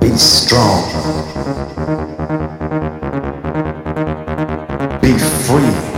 Be strong. Be free.